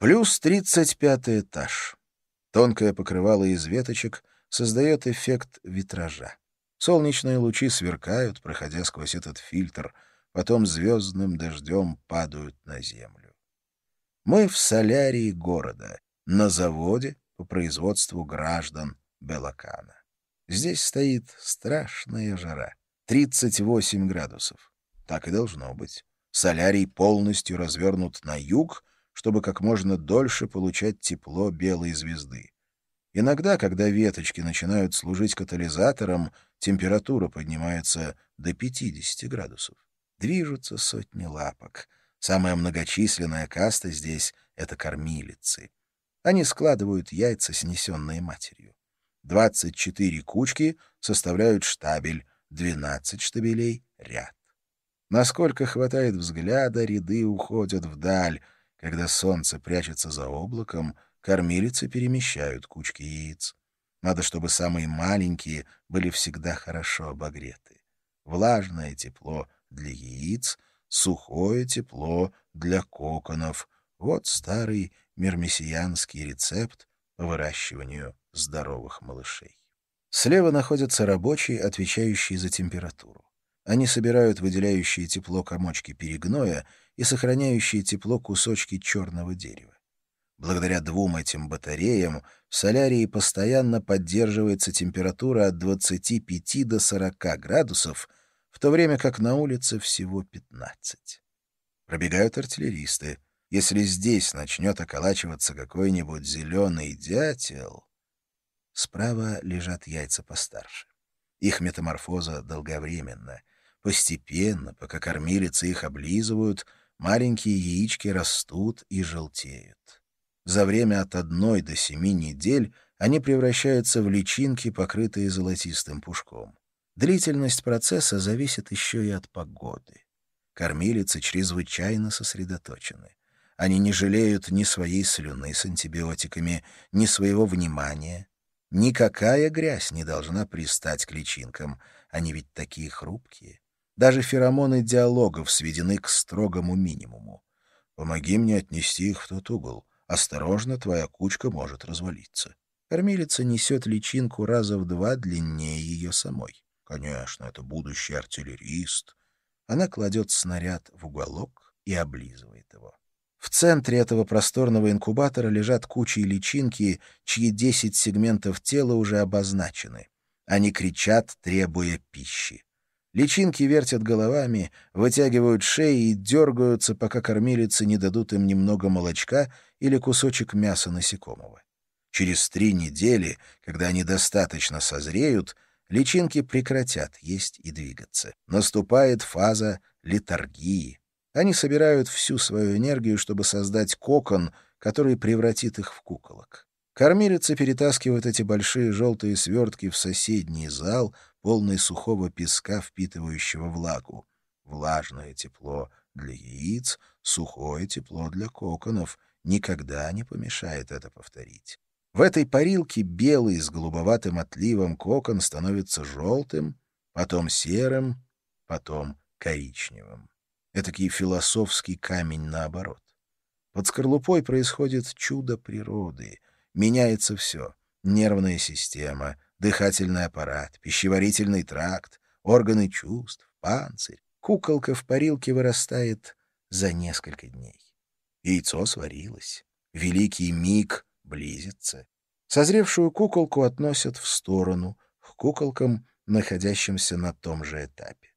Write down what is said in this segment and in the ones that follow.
Плюс тридцать пятый этаж. Тонкое покрывало из веточек создает эффект витража. Солнечные лучи сверкают, проходя сквозь этот фильтр, потом звездным дождем падают на землю. Мы в солярии города, на заводе по производству граждан Белакана. Здесь стоит страшная жара — 38 градусов. Так и должно быть. Солярий полностью развернут на юг, чтобы как можно дольше получать тепло белой звезды. Иногда, когда веточки начинают служить катализатором, температура поднимается до 50 градусов. Движутся сотни лапок. Самая многочисленная каста здесь — это кормилицы. Они складывают яйца, снесенные матерью. 24 кучки составляют штабель, 12 штабелей — ряд. Насколько хватает взгляда, ряды уходят вдаль. Когда солнце прячется за облаком, кормилицы перемещают кучки яиц. Надо, чтобы самые маленькие были всегда хорошо обогреты. Влажное тепло для яиц, сухое тепло для коконов. Вот старый мирмесианский рецепт по выращиванию здоровых малышей. Слева находятся рабочие, отвечающие за температуру. Они собирают выделяющие тепло комочки перегноя и сохраняющие тепло кусочки черного дерева. Благодаря двум этим батареям в солярии постоянно поддерживается температура от 25 до 40 градусов, в то время как на улице всего 15. Пробегают артиллеристы. Если здесь начнет околачиваться какой-нибудь зеленый дятел... Справа лежат яйца постарше. Их метаморфоза долговременна. Постепенно, пока кормилицы их облизывают, маленькие яички растут и желтеют. За время от одной до семи недель они превращаются в личинки, покрытые золотистым пушком. Длительность процесса зависит еще и от погоды. Кормилицы чрезвычайно сосредоточены. Они не жалеют ни своей слюны с антибиотиками, ни своего внимания. Никакая грязь не должна пристать к личинкам, они ведь такие хрупкие. Даже феромоны диалогов сведены к строгому минимуму. Помоги мне отнести их в тот угол. Осторожно, твоя кучка может развалиться. Кормилица несет личинку раза в два длиннее ее самой. Конечно, это будущий артиллерист. Она кладет снаряд в уголок и облизывает его. В центре этого просторного инкубатора лежат кучи личинки, чьи десять сегментов тела уже обозначены. Они кричат, требуя пищи. Личинки вертят головами, вытягивают шеи и дергаются, пока кормилицы не дадут им немного молочка или кусочек мяса насекомого. Через три недели, когда они достаточно созреют, личинки прекратят есть и двигаться. Наступает фаза литаргии. Они собирают всю свою энергию, чтобы создать кокон, который превратит их в куколок. Кормилицы перетаскивают эти большие желтые свертки в соседний зал — полный сухого песка, впитывающего влагу. Влажное тепло для яиц, сухое тепло для коконов. Никогда не помешает это повторить. В этой парилке белый с голубоватым отливом кокон становится желтым, потом серым, потом коричневым. Этакий философский камень наоборот. Под скорлупой происходит чудо природы. Меняется все — нервная система — дыхательный аппарат, пищеварительный тракт, органы чувств, панцирь. Куколка в парилке вырастает за несколько дней. Яйцо сварилось. Великий миг близится. Созревшую куколку относят в сторону, к куколкам, находящимся на том же этапе.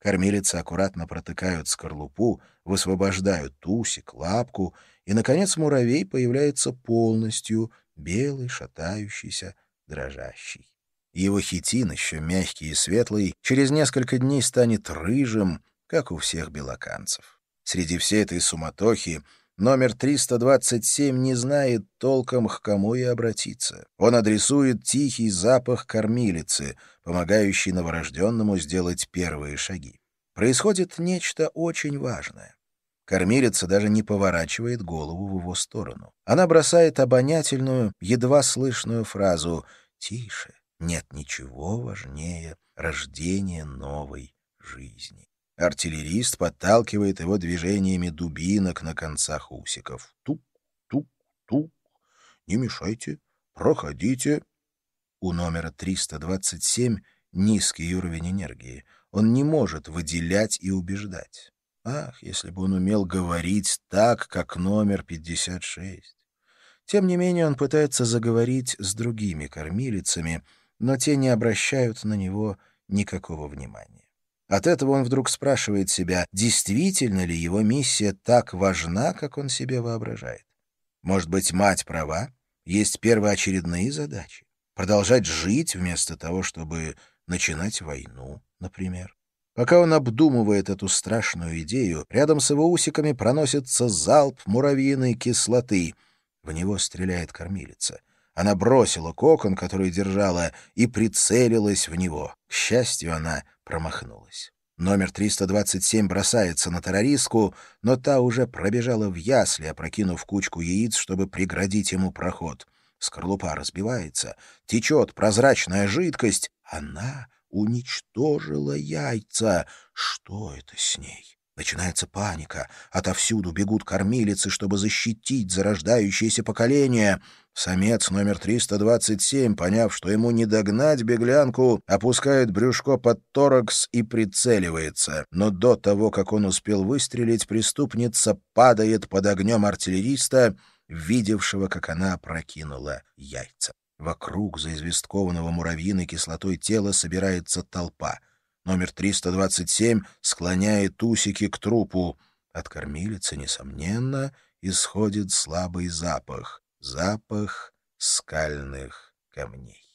Кормилицы аккуратно протыкают скорлупу, высвобождают усик, лапку, и, наконец, муравей появляется полностью, белый, шатающийся, дрожащий. Его хитин, еще мягкий и светлый, через несколько дней станет рыжим, как у всех белоканцев. Среди всей этой суматохи номер 327 не знает толком, к кому и обратиться. Он адресует тихий запах кормилицы, помогающий новорожденному сделать первые шаги. Происходит нечто очень важное. Кормилица даже не поворачивает голову в его сторону. Она бросает обонятельную, едва слышную фразу «Тише, нет ничего важнее рождения новой жизни». Артиллерист подталкивает его движениями дубинок на концах усиков. Тук, тук, тук. Не мешайте, проходите. У номера 327 низкий уровень энергии. Он не может выделять и убеждать. Ах, если бы он умел говорить так, как номер 56. Тем не менее он пытается заговорить с другими кормилицами, но те не обращают на него никакого внимания. От этого он вдруг спрашивает себя, действительно ли его миссия так важна, как он себе воображает. Может быть, мать права? Есть первоочередные задачи. Продолжать жить вместо того, чтобы начинать войну, например. Пока он обдумывает эту страшную идею, рядом с его усиками проносится залп муравьиной кислоты. В него стреляет кормилица. Она бросила кокон, который держала, и прицелилась в него. К счастью, она промахнулась. Номер 327 бросается на террористку, но та уже пробежала в ясли, опрокинув кучку яиц, чтобы преградить ему проход. Скорлупа разбивается, течет прозрачная жидкость. Она уничтожила яйца. Что это с ней? Начинается паника. Отовсюду бегут кормилицы, чтобы защитить зарождающееся поколение. Самец номер 327, поняв, что ему не догнать беглянку, опускает брюшко под торакс и прицеливается. Но до того, как он успел выстрелить, преступница падает под огнем артиллериста, видевшего, как она опрокинула яйца. Вокруг заизвесткованного муравьиной кислотой тела собирается толпа — Номер 327 склоняет усики к трупу. От кормилицы, несомненно, исходит слабый запах. Запах скальных камней.